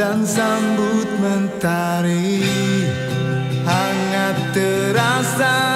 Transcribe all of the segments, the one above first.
Dan sambut mentari. Hangat terasa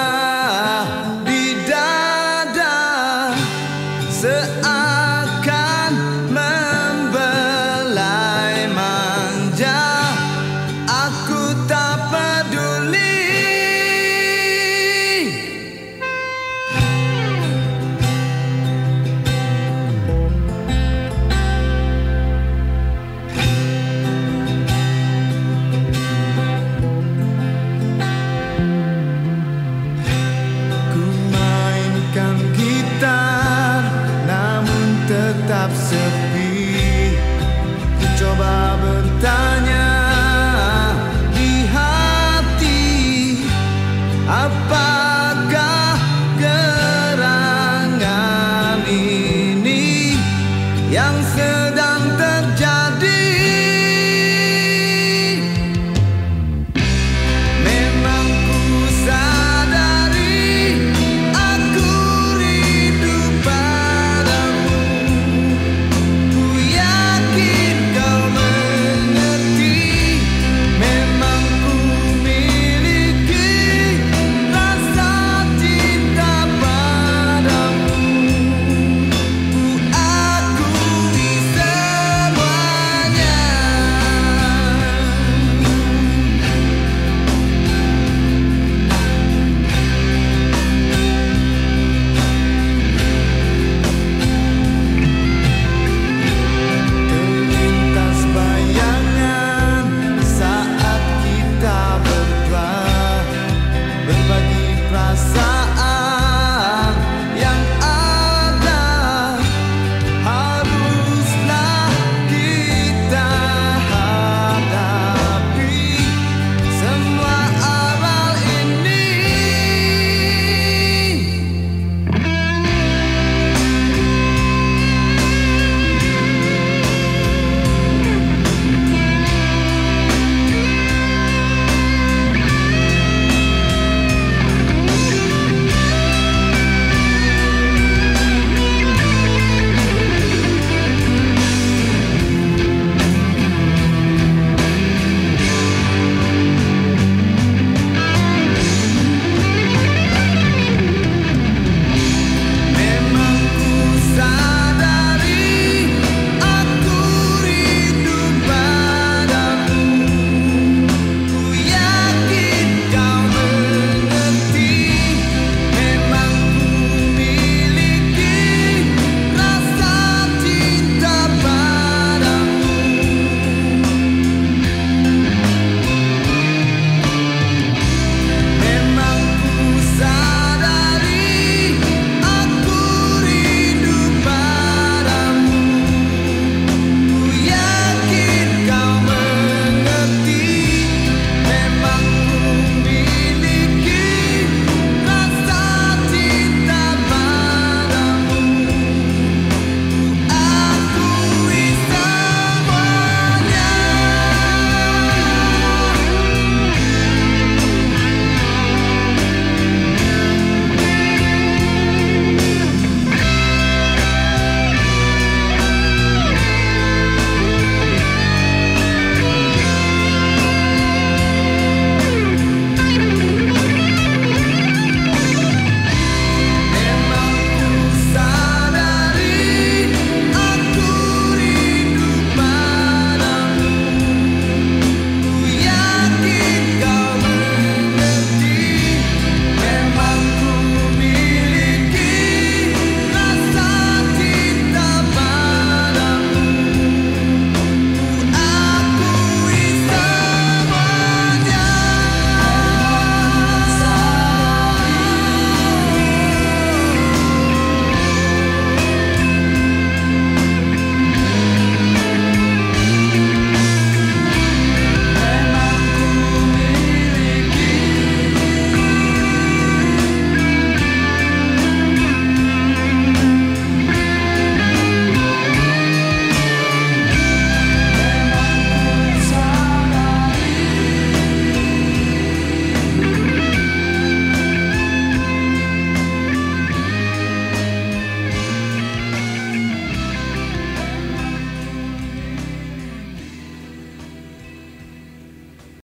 montaña.